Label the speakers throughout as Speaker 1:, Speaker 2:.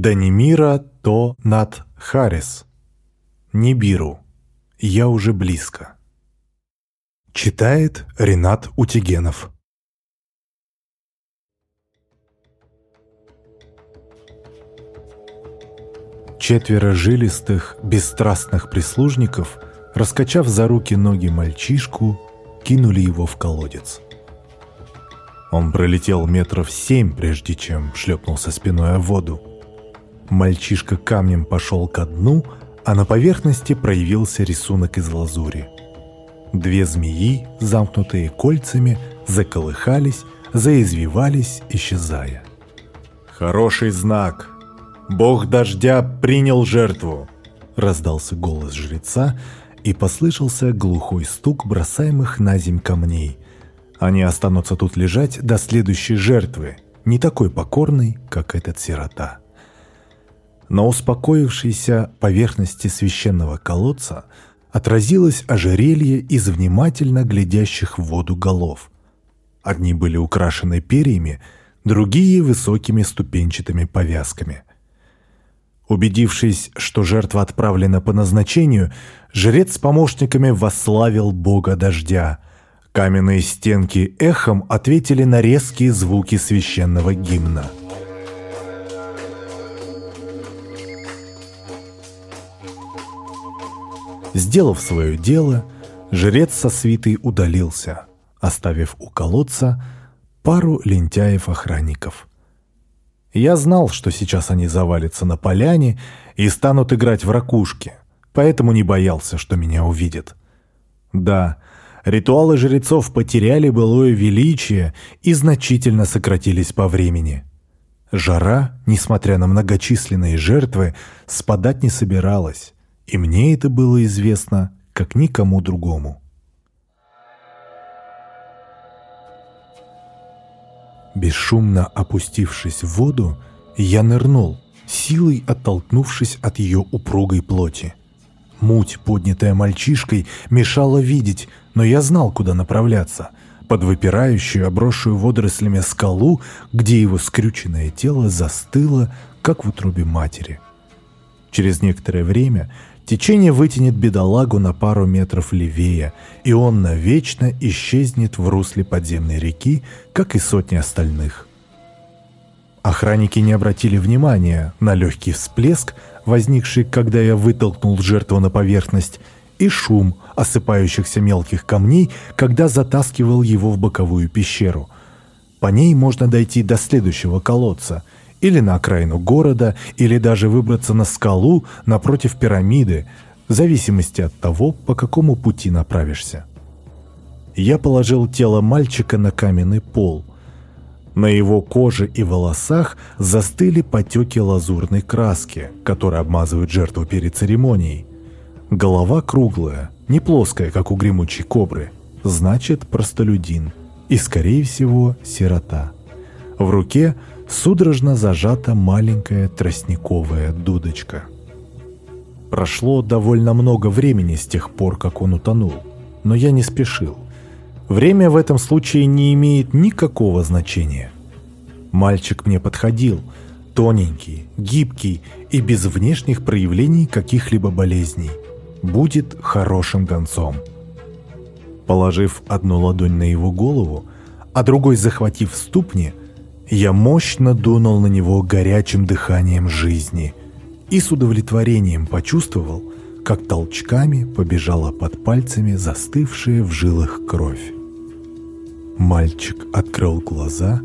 Speaker 1: Данимира то над Харис. Нибиру. Я уже близко. Читает Ренат Утигенов. Четверо жилистых, бесстрастных прислужников, раскачав за руки ноги мальчишку, кинули его в колодец. Он пролетел метров семь, прежде чем шлепнулся спиной о воду. Мальчишка камнем пошел ко дну, а на поверхности проявился рисунок из лазури. Две змеи, замкнутые кольцами, заколыхались, заизвивались, исчезая. «Хороший знак! Бог дождя принял жертву!» Раздался голос жреца, и послышался глухой стук бросаемых на земь камней. Они останутся тут лежать до следующей жертвы, не такой покорной, как этот сирота. На успокоившейся поверхности священного колодца отразилось ожерелье из внимательно глядящих в воду голов. Одни были украшены перьями, другие — высокими ступенчатыми повязками. Убедившись, что жертва отправлена по назначению, жрец с помощниками восславил бога дождя. Каменные стенки эхом ответили на резкие звуки священного гимна. Сделав свое дело, жрец со свитой удалился, оставив у колодца пару лентяев-охранников. Я знал, что сейчас они завалятся на поляне и станут играть в ракушки, поэтому не боялся, что меня увидят. Да, ритуалы жрецов потеряли былое величие и значительно сократились по времени. Жара, несмотря на многочисленные жертвы, спадать не собиралась. И мне это было известно, как никому другому. Бесшумно опустившись в воду, я нырнул, силой оттолкнувшись от ее упругой плоти. Муть, поднятая мальчишкой, мешала видеть, но я знал, куда направляться. Под выпирающую, обросшую водорослями скалу, где его скрюченное тело застыло, как в утробе матери. Через некоторое время Течение вытянет бедолагу на пару метров левее, и он навечно исчезнет в русле подземной реки, как и сотни остальных. Охранники не обратили внимания на легкий всплеск, возникший, когда я вытолкнул жертву на поверхность, и шум осыпающихся мелких камней, когда затаскивал его в боковую пещеру. По ней можно дойти до следующего колодца — или на окраину города, или даже выбраться на скалу напротив пирамиды, в зависимости от того, по какому пути направишься. Я положил тело мальчика на каменный пол. На его коже и волосах застыли потеки лазурной краски, которые обмазывают жертву перед церемонией. Голова круглая, не плоская, как у гремучей кобры, значит простолюдин и, скорее всего, сирота. В руке – судорожно зажата маленькая тростниковая дудочка. Прошло довольно много времени с тех пор, как он утонул, но я не спешил. Время в этом случае не имеет никакого значения. Мальчик мне подходил, тоненький, гибкий и без внешних проявлений каких-либо болезней. Будет хорошим гонцом. Положив одну ладонь на его голову, а другой захватив ступни – я мощно дунул на него горячим дыханием жизни и с удовлетворением почувствовал, как толчками побежала под пальцами застывшая в жилах кровь. Мальчик открыл глаза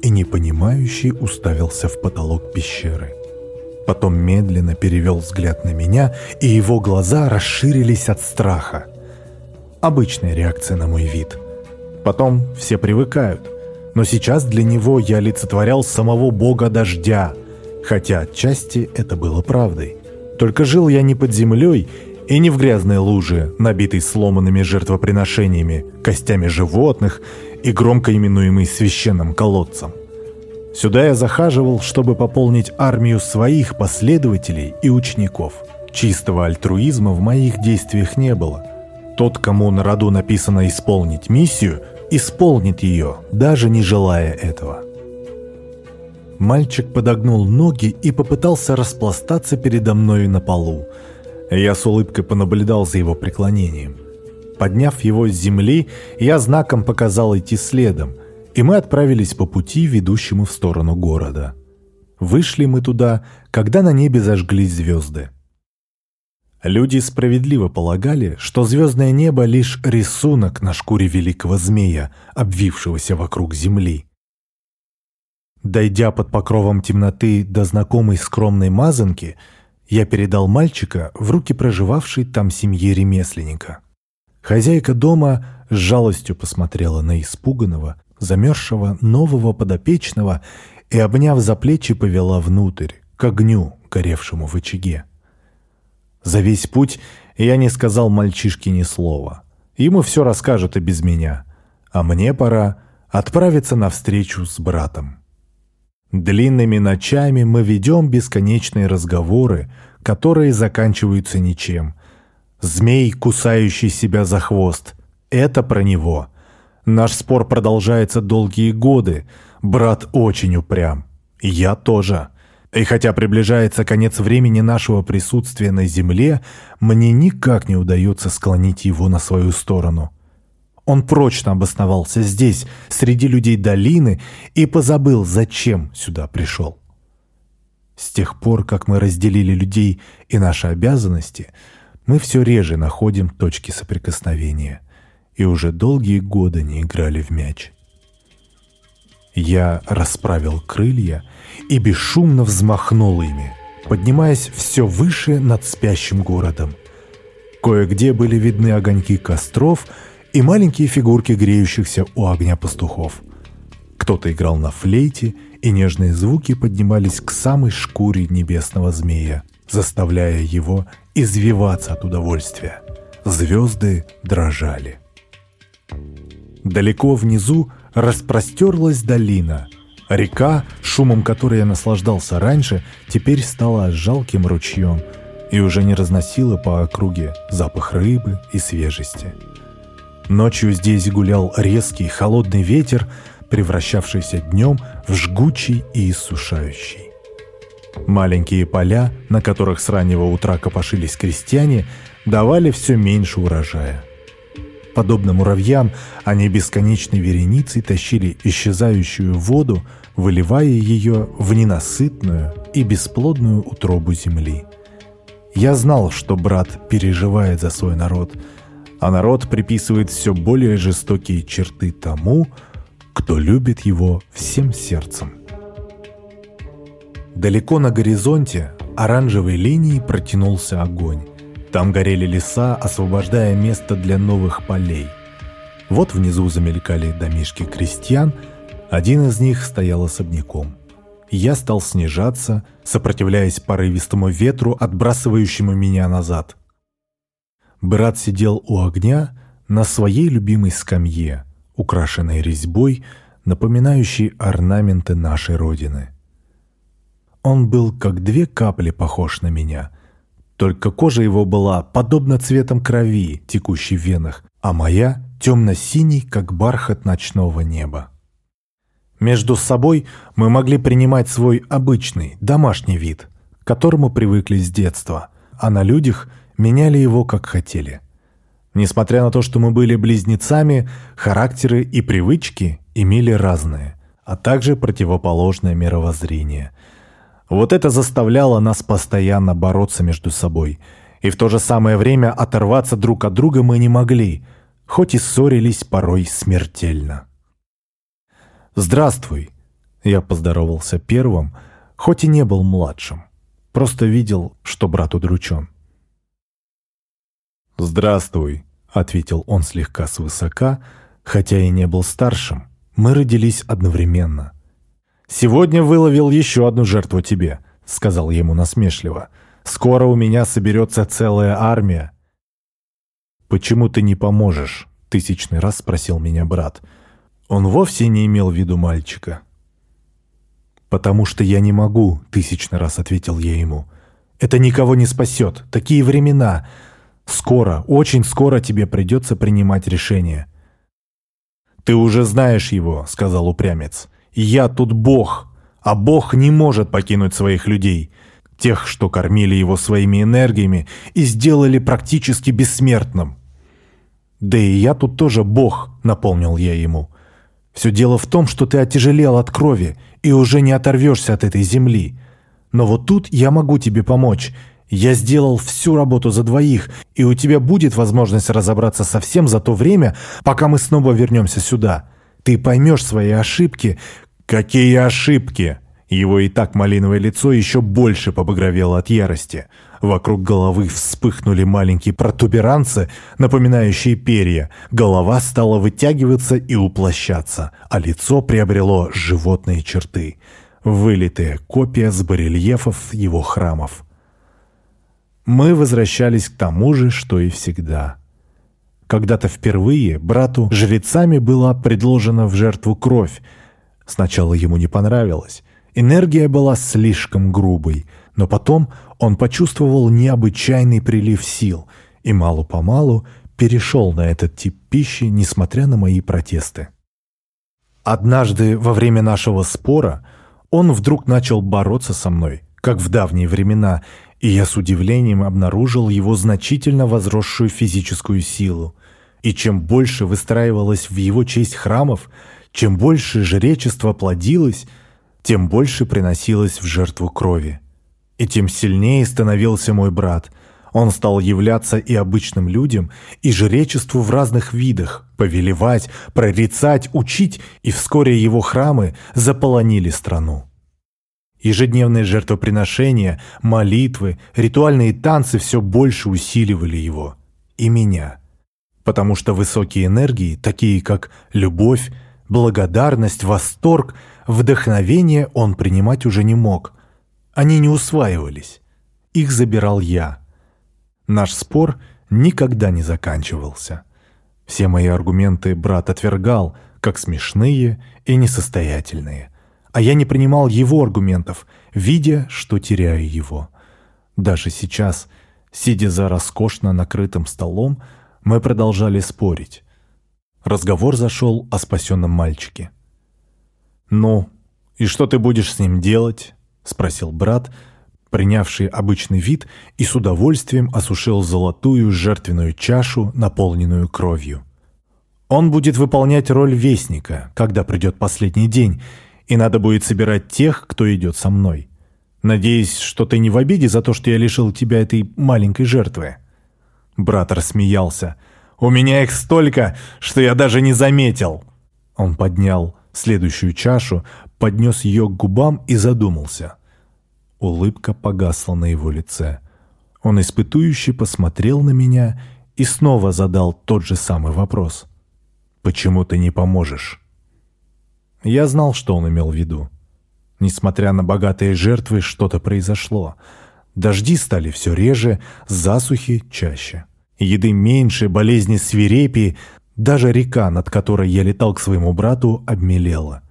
Speaker 1: и непонимающе уставился в потолок пещеры. Потом медленно перевел взгляд на меня, и его глаза расширились от страха. Обычная реакция на мой вид. Потом все привыкают, но сейчас для него я олицетворял самого бога дождя, хотя отчасти это было правдой. Только жил я не под землей и не в грязной луже, набитой сломанными жертвоприношениями, костями животных и громко именуемой священным колодцем. Сюда я захаживал, чтобы пополнить армию своих последователей и учеников. Чистого альтруизма в моих действиях не было. Тот, кому на роду написано исполнить миссию – исполнит ее, даже не желая этого. Мальчик подогнул ноги и попытался распластаться передо мною на полу. Я с улыбкой понаблюдал за его преклонением. Подняв его с земли, я знаком показал идти следом, и мы отправились по пути, ведущему в сторону города. Вышли мы туда, когда на небе зажглись звезды. Люди справедливо полагали, что звездное небо — лишь рисунок на шкуре великого змея, обвившегося вокруг земли. Дойдя под покровом темноты до знакомой скромной мазанки, я передал мальчика в руки проживавшей там семьи ремесленника. Хозяйка дома с жалостью посмотрела на испуганного, замерзшего нового подопечного и, обняв за плечи, повела внутрь, к огню, горевшему в очаге. За весь путь я не сказал мальчишке ни слова. Ему все расскажут и без меня. А мне пора отправиться на встречу с братом. Длинными ночами мы ведем бесконечные разговоры, которые заканчиваются ничем. Змей, кусающий себя за хвост. Это про него. Наш спор продолжается долгие годы. Брат очень упрям. Я тоже. И хотя приближается конец времени нашего присутствия на Земле, мне никак не удается склонить его на свою сторону. Он прочно обосновался здесь, среди людей долины, и позабыл, зачем сюда пришел. С тех пор, как мы разделили людей и наши обязанности, мы все реже находим точки соприкосновения и уже долгие годы не играли в мяч. Я расправил крылья и бесшумно взмахнул ими, поднимаясь все выше над спящим городом. Кое-где были видны огоньки костров и маленькие фигурки греющихся у огня пастухов. Кто-то играл на флейте, и нежные звуки поднимались к самой шкуре небесного змея, заставляя его извиваться от удовольствия. Звезды дрожали. Далеко внизу распростерлась долина. Река, шумом которой я наслаждался раньше, теперь стала жалким ручьем и уже не разносила по округе запах рыбы и свежести. Ночью здесь гулял резкий холодный ветер, превращавшийся днем в жгучий и иссушающий. Маленькие поля, на которых с раннего утра копошились крестьяне, давали все меньше урожая – Подобно муравьям, они бесконечной вереницей тащили исчезающую воду, выливая ее в ненасытную и бесплодную утробу земли. Я знал, что брат переживает за свой народ, а народ приписывает все более жестокие черты тому, кто любит его всем сердцем. Далеко на горизонте оранжевой линией протянулся огонь. Там горели леса, освобождая место для новых полей. Вот внизу замелькали домишки крестьян, один из них стоял особняком. Я стал снижаться, сопротивляясь порывистому ветру, отбрасывающему меня назад. Брат сидел у огня на своей любимой скамье, украшенной резьбой, напоминающей орнаменты нашей Родины. Он был как две капли похож на меня — только кожа его была подобна цветом крови, текущей в венах, а моя темно-синий, как бархат ночного неба. Между собой мы могли принимать свой обычный, домашний вид, к которому привыкли с детства, а на людях меняли его как хотели. Несмотря на то, что мы были близнецами, характеры и привычки имели разные, а также противоположное мировоззрение – вот это заставляло нас постоянно бороться между собой. И в то же самое время оторваться друг от друга мы не могли, хоть и ссорились порой смертельно. «Здравствуй!» Я поздоровался первым, хоть и не был младшим. Просто видел, что брат удручен. «Здравствуй», — ответил он слегка свысока, хотя и не был старшим. Мы родились одновременно — «Сегодня выловил еще одну жертву тебе», — сказал ему насмешливо. «Скоро у меня соберется целая армия». «Почему ты не поможешь?» — тысячный раз спросил меня брат. Он вовсе не имел в виду мальчика. «Потому что я не могу», — тысячный раз ответил я ему. «Это никого не спасет. Такие времена. Скоро, очень скоро тебе придется принимать решение». «Ты уже знаешь его», — сказал упрямец. Я тут бог, А Бог не может покинуть своих людей, тех, что кормили его своими энергиями и сделали практически бессмертным. «Да и я тут тоже Бог», — напомнил я ему. «Все дело в том, что ты отяжелел от крови и уже не оторвешься от этой земли. Но вот тут я могу тебе помочь. Я сделал всю работу за двоих, и у тебя будет возможность разобраться со всем за то время, пока мы снова вернемся сюда. Ты поймешь свои ошибки. Какие ошибки? Его и так малиновое лицо еще больше побагровело от ярости. Вокруг головы вспыхнули маленькие протуберанцы, напоминающие перья. Голова стала вытягиваться и уплощаться, а лицо приобрело животные черты. Вылитая копия с барельефов его храмов. Мы возвращались к тому же, что и всегда. Когда-то впервые брату жрецами была предложена в жертву кровь. Сначала ему не понравилось. Энергия была слишком грубой, но потом он почувствовал необычайный прилив сил и мало-помалу перешел на этот тип пищи, несмотря на мои протесты. Однажды во время нашего спора он вдруг начал бороться со мной, как в давние времена, и я с удивлением обнаружил его значительно возросшую физическую силу. И чем больше выстраивалось в его честь храмов, чем больше жречество плодилось, тем больше приносилось в жертву крови. И тем сильнее становился мой брат. Он стал являться и обычным людям, и жречеству в разных видах, повелевать, прорицать, учить, и вскоре его храмы заполонили страну. Ежедневные жертвоприношения, молитвы, ритуальные танцы все больше усиливали его. И меня. Потому что высокие энергии, такие как любовь, благодарность, восторг – Вдохновение он принимать уже не мог. Они не усваивались. Их забирал я. Наш спор никогда не заканчивался. Все мои аргументы брат отвергал, как смешные и несостоятельные. А я не принимал его аргументов, видя, что теряю его. Даже сейчас, сидя за роскошно накрытым столом, мы продолжали спорить. Разговор зашел о спасенном мальчике. «Ну, и что ты будешь с ним делать?» — спросил брат, принявший обычный вид и с удовольствием осушил золотую жертвенную чашу, наполненную кровью. «Он будет выполнять роль вестника, когда придет последний день, и надо будет собирать тех, кто идет со мной. Надеюсь, что ты не в обиде за то, что я лишил тебя этой маленькой жертвы?» Брат рассмеялся. «У меня их столько, что я даже не заметил!» Он поднял следующую чашу, поднес ее к губам и задумался. Улыбка погасла на его лице. Он испытующе посмотрел на меня и снова задал тот же самый вопрос. «Почему ты не поможешь?» Я знал, что он имел в виду. Несмотря на богатые жертвы, что-то произошло. Дожди стали все реже, засухи чаще. Еды меньше, болезни свирепее, даже река, над которой я летал к своему брату, обмелела.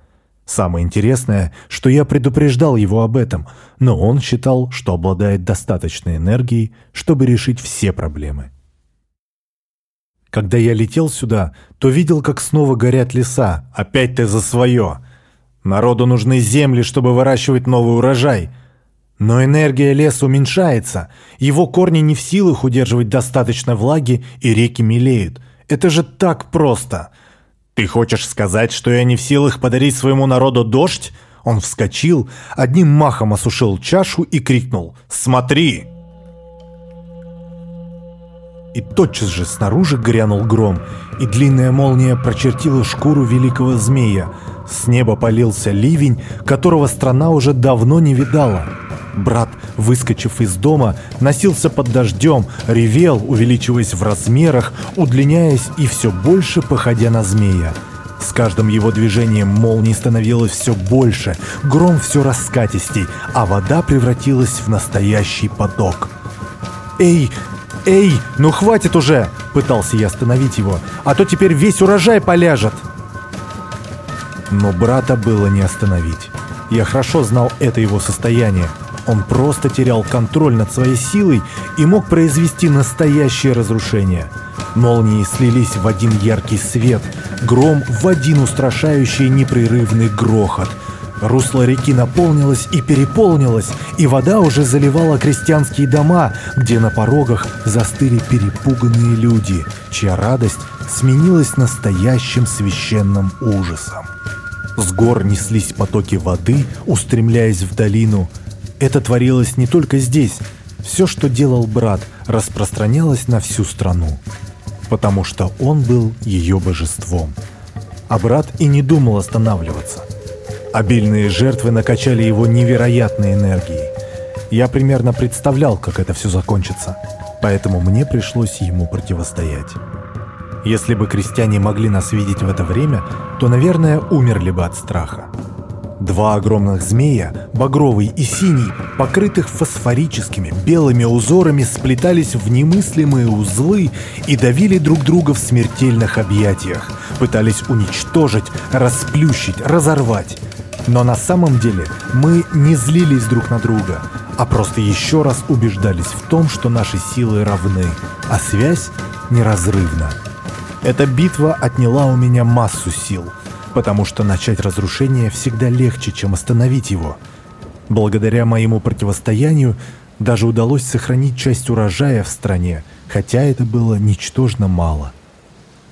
Speaker 1: Самое интересное, что я предупреждал его об этом, но он считал, что обладает достаточной энергией, чтобы решить все проблемы. Когда я летел сюда, то видел, как снова горят леса. Опять ты за свое. Народу нужны земли, чтобы выращивать новый урожай. Но энергия леса уменьшается. Его корни не в силах удерживать достаточно влаги, и реки мелеют – это же так просто. Ты хочешь сказать, что я не в силах подарить своему народу дождь? Он вскочил, одним махом осушил чашу и крикнул «Смотри!». И тотчас же снаружи грянул гром, и длинная молния прочертила шкуру великого змея. С неба полился ливень, которого страна уже давно не видала. Брат, выскочив из дома, носился под дождем, ревел, увеличиваясь в размерах, удлиняясь и все больше походя на змея. С каждым его движением молний становилось все больше, гром все раскатистей, а вода превратилась в настоящий поток. «Эй, эй, ну хватит уже!» — пытался я остановить его. «А то теперь весь урожай поляжет!» Но брата было не остановить. Я хорошо знал это его состояние. Он просто терял контроль над своей силой и мог произвести настоящее разрушение. Молнии слились в один яркий свет, гром в один устрашающий непрерывный грохот. Русло реки наполнилось и переполнилось, и вода уже заливала крестьянские дома, где на порогах застыли перепуганные люди, чья радость сменилась настоящим священным ужасом. С гор неслись потоки воды, устремляясь в долину. Это творилось не только здесь. Все, что делал брат, распространялось на всю страну, потому что он был ее божеством. А брат и не думал останавливаться – Обильные жертвы накачали его невероятной энергией. Я примерно представлял, как это все закончится, поэтому мне пришлось ему противостоять. Если бы крестьяне могли нас видеть в это время, то, наверное, умерли бы от страха. Два огромных змея, багровый и синий, покрытых фосфорическими белыми узорами, сплетались в немыслимые узлы и давили друг друга в смертельных объятиях, пытались уничтожить, расплющить, разорвать. Но на самом деле мы не злились друг на друга, а просто еще раз убеждались в том, что наши силы равны, а связь неразрывна. Эта битва отняла у меня массу сил, потому что начать разрушение всегда легче, чем остановить его. Благодаря моему противостоянию даже удалось сохранить часть урожая в стране, хотя это было ничтожно мало.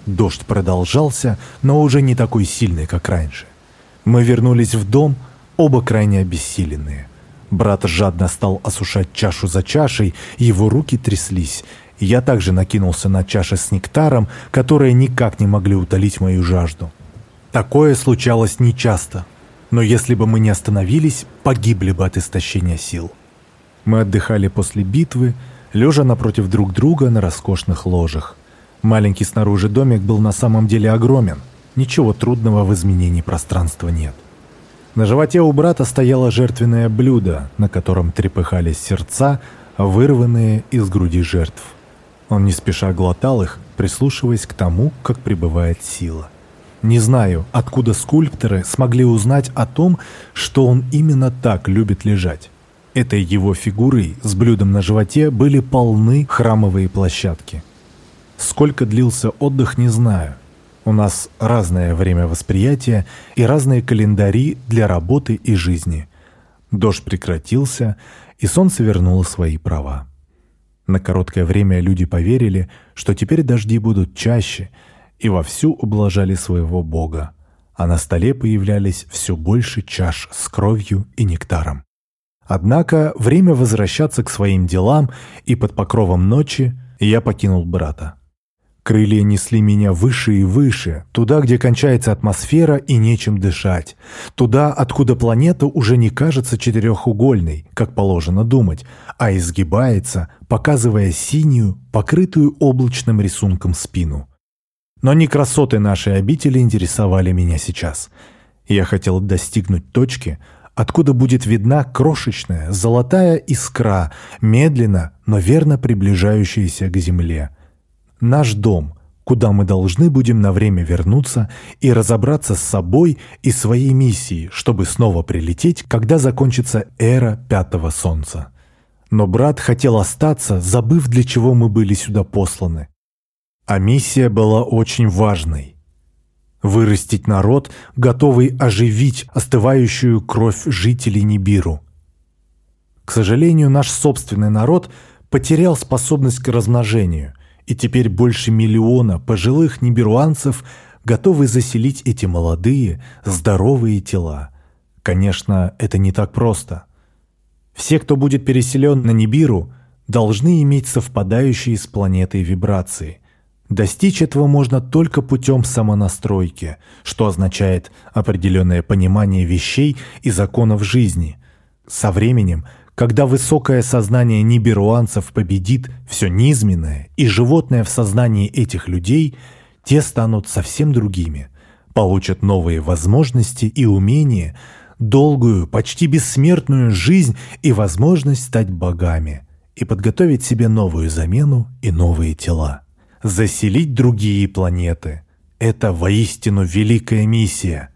Speaker 1: Дождь продолжался, но уже не такой сильный, как раньше. Мы вернулись в дом, оба крайне обессиленные. Брат жадно стал осушать чашу за чашей, его руки тряслись. Я также накинулся на чаши с нектаром, которые никак не могли утолить мою жажду. Такое случалось нечасто, но если бы мы не остановились, погибли бы от истощения сил. Мы отдыхали после битвы, лежа напротив друг друга на роскошных ложах. Маленький снаружи домик был на самом деле огромен. Ничего трудного в изменении пространства нет. На животе у брата стояло жертвенное блюдо, на котором трепыхались сердца, вырванные из груди жертв. Он не спеша глотал их, прислушиваясь к тому, как пребывает сила. Не знаю, откуда скульпторы смогли узнать о том, что он именно так любит лежать. Этой его фигурой с блюдом на животе были полны храмовые площадки. Сколько длился отдых, не знаю. У нас разное время восприятия и разные календари для работы и жизни. Дождь прекратился, и солнце вернуло свои права. На короткое время люди поверили, что теперь дожди будут чаще, и вовсю ублажали своего бога, а на столе появлялись все больше чаш с кровью и нектаром. Однако время возвращаться к своим делам, и под покровом ночи я покинул брата. Крылья несли меня выше и выше, туда, где кончается атмосфера и нечем дышать, туда, откуда планета уже не кажется четырехугольной, как положено думать, а изгибается, показывая синюю, покрытую облачным рисунком спину. Но не красоты нашей обители интересовали меня сейчас. Я хотел достигнуть точки, откуда будет видна крошечная золотая искра, медленно, но верно приближающаяся к земле – наш дом, куда мы должны будем на время вернуться и разобраться с собой и своей миссией, чтобы снова прилететь, когда закончится эра Пятого Солнца. Но брат хотел остаться, забыв, для чего мы были сюда посланы. А миссия была очень важной. Вырастить народ, готовый оживить остывающую кровь жителей Нибиру. К сожалению, наш собственный народ потерял способность к размножению, и теперь больше миллиона пожилых ниберуанцев готовы заселить эти молодые, здоровые тела. Конечно, это не так просто. Все, кто будет переселен на Нибиру, должны иметь совпадающие с планетой вибрации. Достичь этого можно только путем самонастройки, что означает определенное понимание вещей и законов жизни. Со временем – когда высокое сознание ниберуанцев победит все низменное и животное в сознании этих людей, те станут совсем другими, получат новые возможности и умения, долгую, почти бессмертную жизнь и возможность стать богами и подготовить себе новую замену и новые тела. Заселить другие планеты – это воистину великая миссия.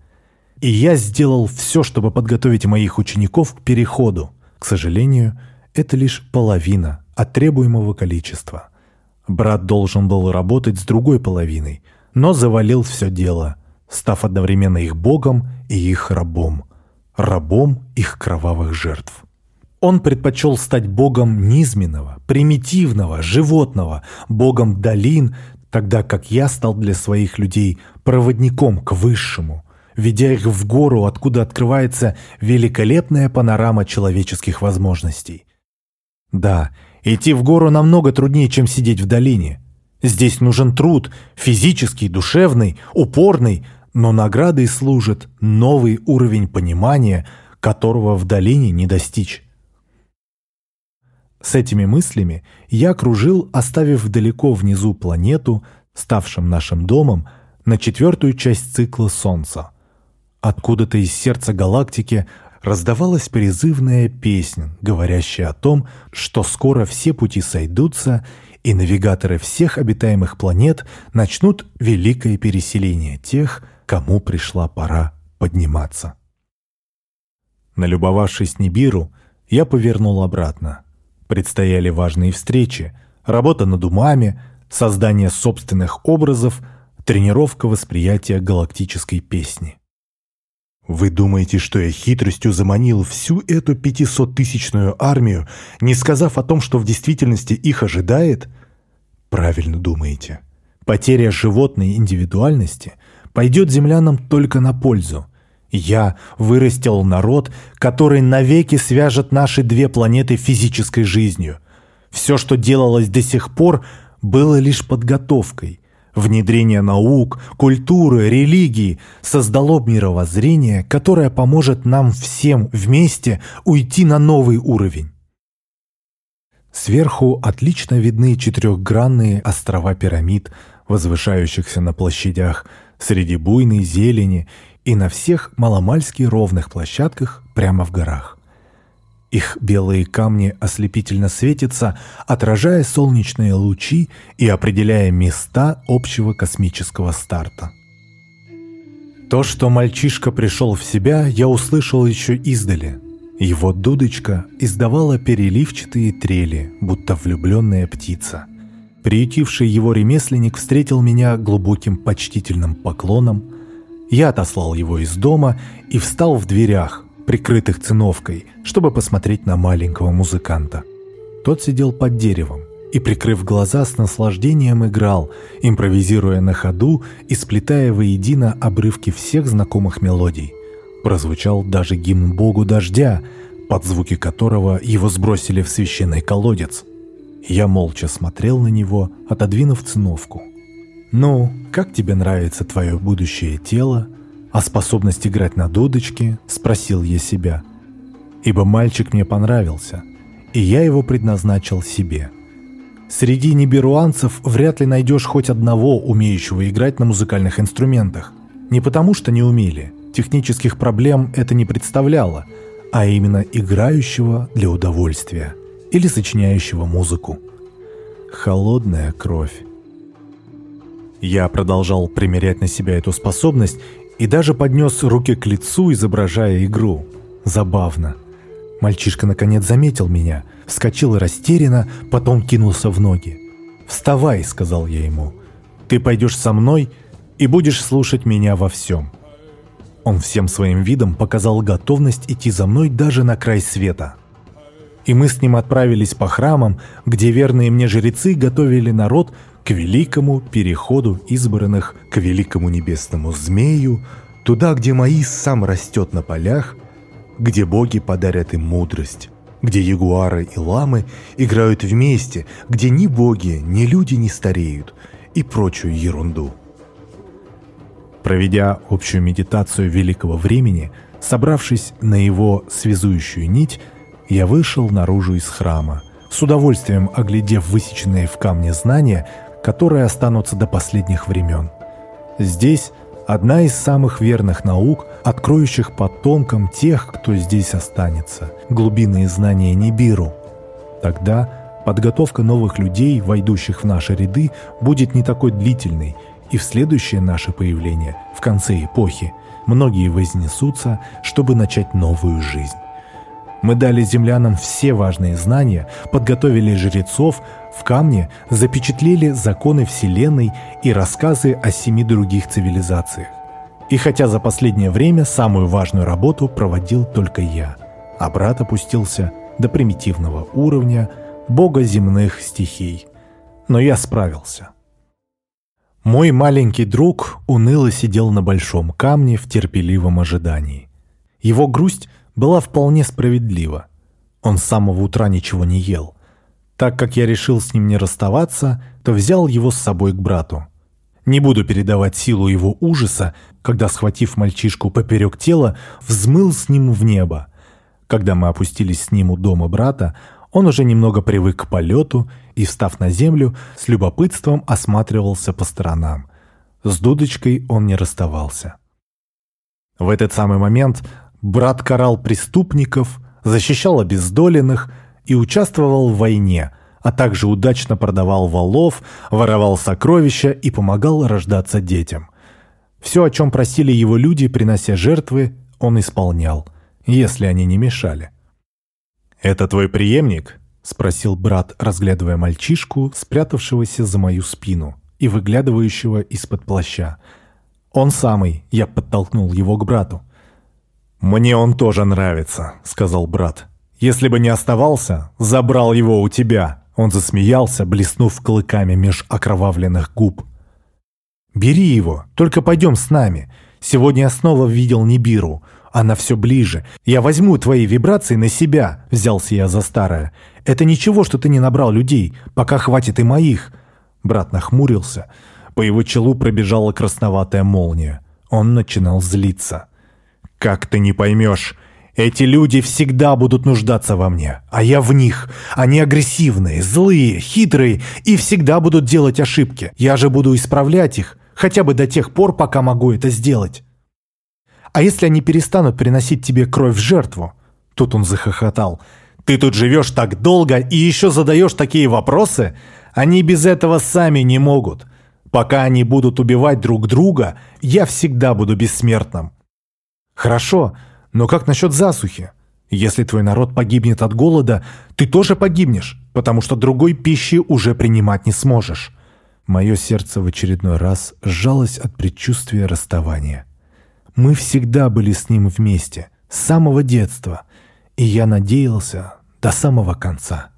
Speaker 1: И я сделал все, чтобы подготовить моих учеников к переходу – к сожалению, это лишь половина от требуемого количества. Брат должен был работать с другой половиной, но завалил все дело, став одновременно их богом и их рабом. рабом их кровавых жертв. Он предпочел стать богом низменного, примитивного, животного, богом долин, тогда как я стал для своих людей проводником к высшему, ведя их в гору, откуда открывается великолепная панорама человеческих возможностей. Да, идти в гору намного труднее, чем сидеть в долине. Здесь нужен труд, физический, душевный, упорный, но наградой служит новый уровень понимания, которого в долине не достичь. С этими мыслями я кружил, оставив далеко внизу планету, ставшим нашим домом, на четвертую часть цикла Солнца. Откуда-то из сердца галактики раздавалась призывная песня, говорящая о том, что скоро все пути сойдутся, и навигаторы всех обитаемых планет начнут великое переселение тех, кому пришла пора подниматься. Налюбовавшись Нибиру, я повернул обратно. Предстояли важные встречи, работа над умами, создание собственных образов, тренировка восприятия галактической песни. Вы думаете, что я хитростью заманил всю эту пятисоттысячную армию, не сказав о том, что в действительности их ожидает? Правильно думаете. Потеря животной индивидуальности пойдет землянам только на пользу. Я вырастил народ, который навеки свяжет наши две планеты физической жизнью. Все, что делалось до сих пор, было лишь подготовкой. Внедрение наук, культуры, религии создало мировоззрение, которое поможет нам всем вместе уйти на новый уровень. Сверху отлично видны четырехгранные острова пирамид, возвышающихся на площадях среди буйной зелени и на всех маломальски ровных площадках прямо в горах. Их белые камни ослепительно светятся, отражая солнечные лучи и определяя места общего космического старта. То, что мальчишка пришел в себя, я услышал еще издали. Его дудочка издавала переливчатые трели, будто влюбленная птица. Приютивший его ремесленник встретил меня глубоким почтительным поклоном. Я отослал его из дома и встал в дверях, прикрытых циновкой, чтобы посмотреть на маленького музыканта. Тот сидел под деревом и, прикрыв глаза, с наслаждением играл, импровизируя на ходу и сплетая воедино обрывки всех знакомых мелодий. Прозвучал даже гимн богу дождя, под звуки которого его сбросили в священный колодец. Я молча смотрел на него, отодвинув циновку. «Ну, как тебе нравится твое будущее тело?» А способность играть на дудочке спросил я себя. Ибо мальчик мне понравился, и я его предназначил себе. Среди неберуанцев вряд ли найдешь хоть одного, умеющего играть на музыкальных инструментах. Не потому что не умели, технических проблем это не представляло, а именно играющего для удовольствия или сочиняющего музыку. Холодная кровь. Я продолжал примерять на себя эту способность и даже поднес руки к лицу, изображая игру. Забавно. Мальчишка наконец заметил меня, вскочил растерянно, потом кинулся в ноги. «Вставай», — сказал я ему. «Ты пойдешь со мной и будешь слушать меня во всем». Он всем своим видом показал готовность идти за мной даже на край света. И мы с ним отправились по храмам, где верные мне жрецы готовили народ к великому переходу избранных к великому небесному змею, туда, где Маис сам растет на полях, где боги подарят им мудрость, где ягуары и ламы играют вместе, где ни боги, ни люди не стареют и прочую ерунду. Проведя общую медитацию великого времени, собравшись на его связующую нить, я вышел наружу из храма, с удовольствием оглядев высеченные в камне знания, которые останутся до последних времен. Здесь одна из самых верных наук, откроющих потомкам тех, кто здесь останется, глубинные знания Нибиру. Тогда подготовка новых людей, войдущих в наши ряды, будет не такой длительной, и в следующее наше появление, в конце эпохи, многие вознесутся, чтобы начать новую жизнь. Мы дали землянам все важные знания, подготовили жрецов, в камне запечатлели законы Вселенной и рассказы о семи других цивилизациях. И хотя за последнее время самую важную работу проводил только я, а брат опустился до примитивного уровня бога земных стихий. Но я справился. Мой маленький друг уныло сидел на большом камне в терпеливом ожидании. Его грусть была вполне справедлива. Он с самого утра ничего не ел. Так как я решил с ним не расставаться, то взял его с собой к брату. Не буду передавать силу его ужаса, когда, схватив мальчишку поперек тела, взмыл с ним в небо. Когда мы опустились с ним у дома брата, он уже немного привык к полету и, встав на землю, с любопытством осматривался по сторонам. С дудочкой он не расставался. В этот самый момент брат карал преступников, защищал обездоленных и участвовал в войне, а также удачно продавал валов, воровал сокровища и помогал рождаться детям. Все, о чем просили его люди, принося жертвы, он исполнял, если они не мешали. «Это твой преемник?» — спросил брат, разглядывая мальчишку, спрятавшегося за мою спину и выглядывающего из-под плаща. «Он самый», — я подтолкнул его к брату. «Мне он тоже нравится», — сказал брат. «Если бы не оставался, забрал его у тебя». Он засмеялся, блеснув клыками меж окровавленных губ. «Бери его, только пойдем с нами. Сегодня я снова видел Нибиру. Она все ближе. Я возьму твои вибрации на себя, взялся я за старое. Это ничего, что ты не набрал людей, пока хватит и моих. Брат нахмурился. По его челу пробежала красноватая молния. Он начинал злиться. «Как ты не поймешь? Эти люди всегда будут нуждаться во мне, а я в них. Они агрессивные, злые, хитрые и всегда будут делать ошибки. Я же буду исправлять их, хотя бы до тех пор, пока могу это сделать». А если они перестанут приносить тебе кровь в жертву?» Тут он захохотал. «Ты тут живешь так долго и еще задаешь такие вопросы? Они без этого сами не могут. Пока они будут убивать друг друга, я всегда буду бессмертным». «Хорошо, но как насчет засухи? Если твой народ погибнет от голода, ты тоже погибнешь, потому что другой пищи уже принимать не сможешь». Мое сердце в очередной раз сжалось от предчувствия расставания. Мы всегда были с ним вместе, с самого детства, и я надеялся до самого конца.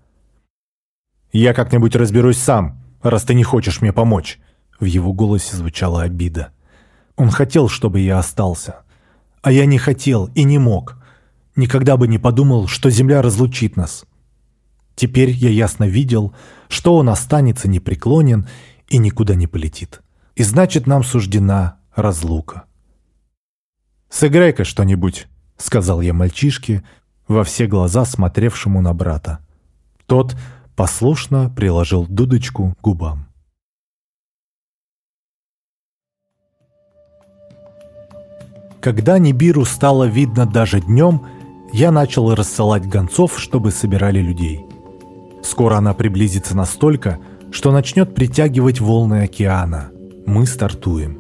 Speaker 1: «Я как-нибудь разберусь сам, раз ты не хочешь мне помочь», в его голосе звучала обида. Он хотел, чтобы я остался. А я не хотел и не мог. Никогда бы не подумал, что земля разлучит нас. Теперь я ясно видел, что он останется непреклонен и никуда не полетит. И значит, нам суждена разлука. «Сыграй-ка что-нибудь», — сказал я мальчишке, во все глаза смотревшему на брата. Тот послушно приложил дудочку губам. Когда Нибиру стало видно даже днем, я начал рассылать гонцов, чтобы собирали людей. Скоро она приблизится настолько, что начнет притягивать волны океана. Мы стартуем.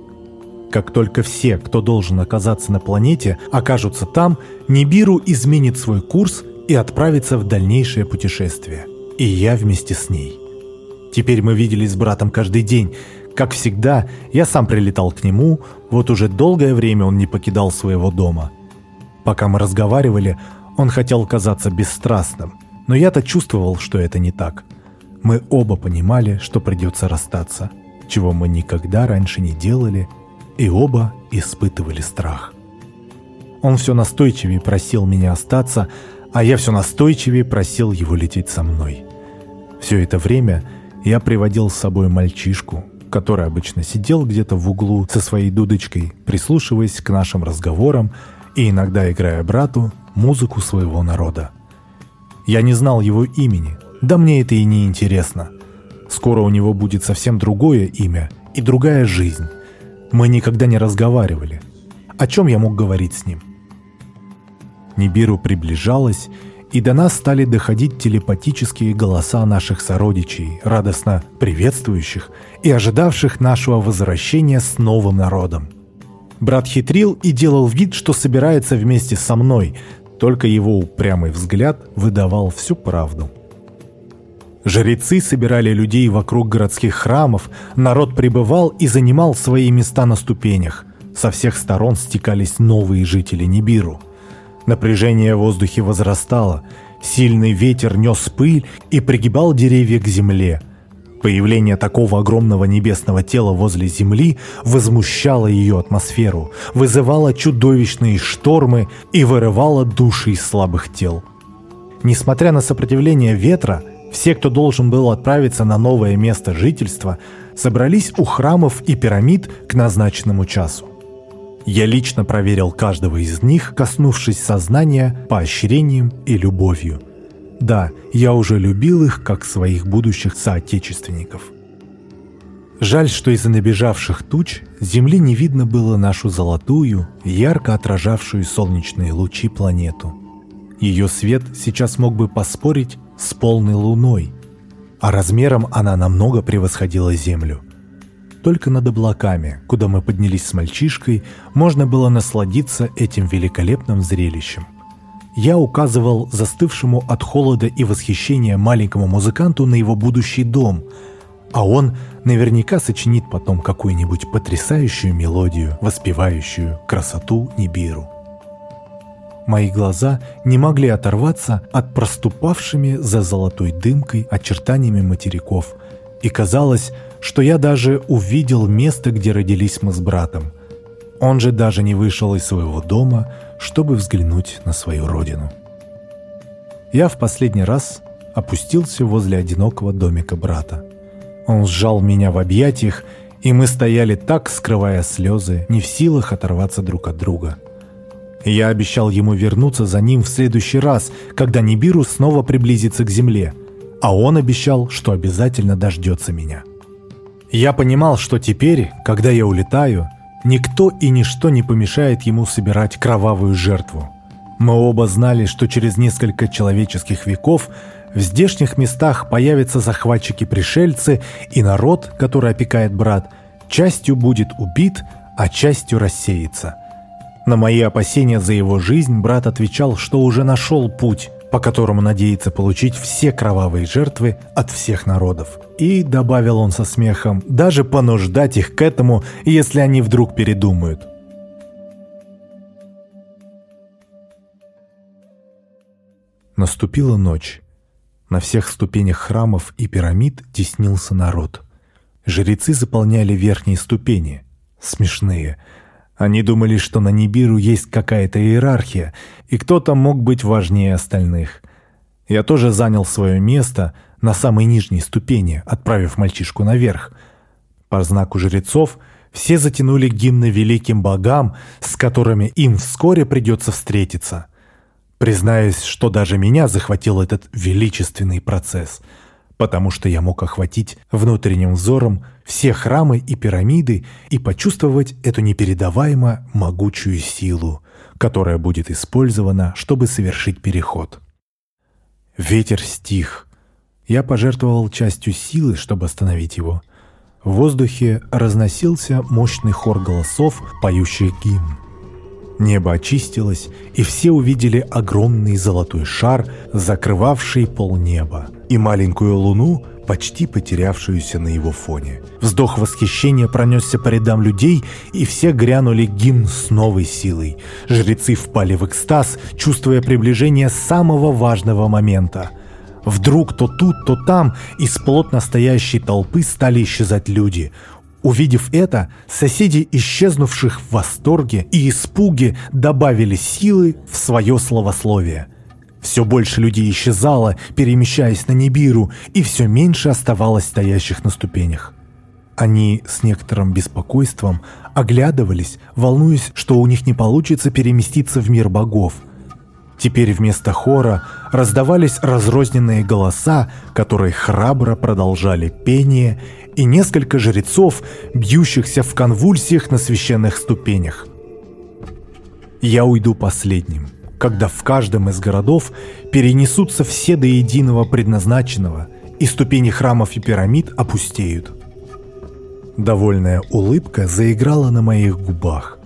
Speaker 1: Как только все, кто должен оказаться на планете, окажутся там, Нибиру изменит свой курс и отправится в дальнейшее путешествие. И я вместе с ней. Теперь мы виделись с братом каждый день. Как всегда, я сам прилетал к нему, вот уже долгое время он не покидал своего дома. Пока мы разговаривали, он хотел казаться бесстрастным, но я-то чувствовал, что это не так. Мы оба понимали, что придется расстаться, чего мы никогда раньше не делали – и оба испытывали страх. Он все настойчивее просил меня остаться, а я все настойчивее просил его лететь со мной. Все это время я приводил с собой мальчишку, который обычно сидел где-то в углу со своей дудочкой, прислушиваясь к нашим разговорам и иногда играя брату музыку своего народа. Я не знал его имени, да мне это и не интересно. Скоро у него будет совсем другое имя и другая жизнь, мы никогда не разговаривали. О чем я мог говорить с ним? Нибиру приближалась, и до нас стали доходить телепатические голоса наших сородичей, радостно приветствующих и ожидавших нашего возвращения с новым народом. Брат хитрил и делал вид, что собирается вместе со мной, только его упрямый взгляд выдавал всю правду. Жрецы собирали людей вокруг городских храмов, народ пребывал и занимал свои места на ступенях. со всех сторон стекались новые жители Нибиру. Напряжение в воздухе возрастало, сильный ветер нес пыль и пригибал деревья к земле. Появление такого огромного небесного тела возле Земли возмущало ее атмосферу, вызывало чудовищные штормы и вырывало души из слабых тел. Несмотря на сопротивление ветра, все, кто должен был отправиться на новое место жительства, собрались у храмов и пирамид к назначенному часу. Я лично проверил каждого из них, коснувшись сознания, поощрением и любовью. Да, я уже любил их как своих будущих соотечественников. Жаль, что из-за набежавших туч Земли не видно было нашу золотую, ярко отражавшую солнечные лучи планету. Ее свет сейчас мог бы поспорить с полной луной, а размером она намного превосходила Землю. Только над облаками, куда мы поднялись с мальчишкой, можно было насладиться этим великолепным зрелищем. Я указывал застывшему от холода и восхищения маленькому музыканту на его будущий дом, а он наверняка сочинит потом какую-нибудь потрясающую мелодию, воспевающую красоту Нибиру. Мои глаза не могли оторваться от проступавшими за золотой дымкой очертаниями материков, и казалось, что я даже увидел место, где родились мы с братом. Он же даже не вышел из своего дома, чтобы взглянуть на свою родину. Я в последний раз опустился возле одинокого домика брата. Он сжал меня в объятиях, и мы стояли так, скрывая слезы, не в силах оторваться друг от друга. Я обещал ему вернуться за ним в следующий раз, когда Нибиру снова приблизится к земле, а он обещал, что обязательно дождется меня. Я понимал, что теперь, когда я улетаю, никто и ничто не помешает ему собирать кровавую жертву. Мы оба знали, что через несколько человеческих веков в здешних местах появятся захватчики-пришельцы, и народ, который опекает брат, частью будет убит, а частью рассеется. На мои опасения за его жизнь брат отвечал, что уже нашел путь, по которому надеется получить все кровавые жертвы от всех народов. И, добавил он со смехом, даже понуждать их к этому, если они вдруг передумают. Наступила ночь. На всех ступенях храмов и пирамид теснился народ. Жрецы заполняли верхние ступени. Смешные – они думали, что на Нибиру есть какая-то иерархия, и кто-то мог быть важнее остальных. Я тоже занял свое место на самой нижней ступени, отправив мальчишку наверх. По знаку жрецов все затянули гимны великим богам, с которыми им вскоре придется встретиться. Признаюсь, что даже меня захватил этот величественный процесс — потому что я мог охватить внутренним взором все храмы и пирамиды и почувствовать эту непередаваемо могучую силу, которая будет использована, чтобы совершить переход. Ветер стих. Я пожертвовал частью силы, чтобы остановить его. В воздухе разносился мощный хор голосов, поющих гимн. Небо очистилось, и все увидели огромный золотой шар, закрывавший полнеба, и маленькую луну, почти потерявшуюся на его фоне. Вздох восхищения пронесся по рядам людей, и все грянули гимн с новой силой. Жрецы впали в экстаз, чувствуя приближение самого важного момента. Вдруг то тут, то там из плотно стоящей толпы стали исчезать люди. Увидев это, соседи, исчезнувших в восторге и испуге, добавили силы в свое словословие. Все больше людей исчезало, перемещаясь на Нибиру, и все меньше оставалось стоящих на ступенях. Они с некоторым беспокойством оглядывались, волнуясь, что у них не получится переместиться в мир богов. Теперь вместо хора раздавались разрозненные голоса, которые храбро продолжали пение и несколько жрецов, бьющихся в конвульсиях на священных ступенях. Я уйду последним, когда в каждом из городов перенесутся все до единого предназначенного, и ступени храмов и пирамид опустеют. Довольная улыбка заиграла на моих губах.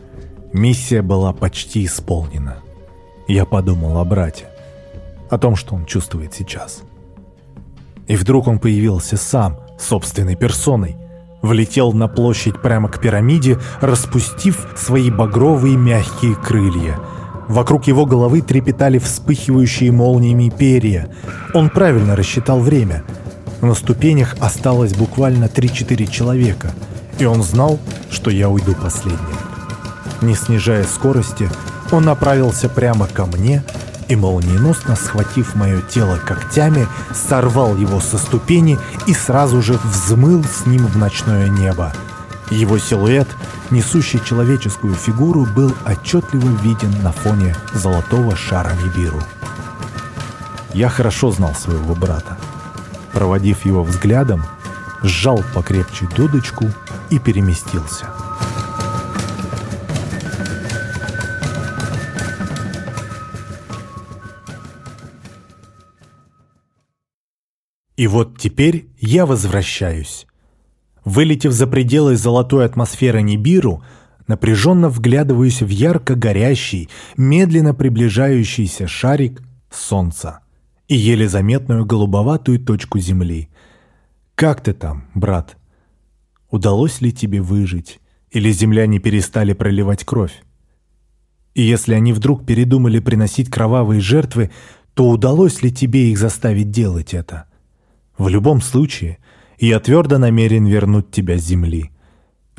Speaker 1: Миссия была почти исполнена. Я подумал о брате, о том, что он чувствует сейчас. И вдруг он появился сам – собственной персоной. Влетел на площадь прямо к пирамиде, распустив свои багровые мягкие крылья. Вокруг его головы трепетали вспыхивающие молниями перья. Он правильно рассчитал время. На ступенях осталось буквально 3-4 человека, и он знал, что я уйду последним. Не снижая скорости, он направился прямо ко мне и, молниеносно схватив мое тело когтями, сорвал его со ступени и сразу же взмыл с ним в ночное небо. Его силуэт, несущий человеческую фигуру, был отчетливо виден на фоне золотого шара Нибиру. Я хорошо знал своего брата. Проводив его взглядом, сжал покрепче дудочку и переместился. И вот теперь я возвращаюсь. Вылетев за пределы золотой атмосферы Нибиру, напряженно вглядываюсь в ярко горящий, медленно приближающийся шарик Солнца и еле заметную голубоватую точку Земли. Как ты там, брат? Удалось ли тебе выжить? Или земляне перестали проливать кровь? И если они вдруг передумали приносить кровавые жертвы, то удалось ли тебе их заставить делать это? В любом случае, я твердо намерен вернуть тебя с земли.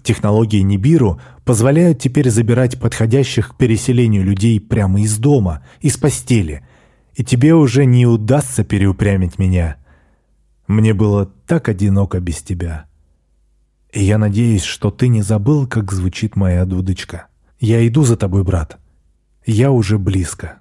Speaker 1: Технологии Нибиру позволяют теперь забирать подходящих к переселению людей прямо из дома, из постели, и тебе уже не удастся переупрямить меня. Мне было так одиноко без тебя. И я надеюсь, что ты не забыл, как звучит моя дудочка. Я иду за тобой, брат. Я уже близко.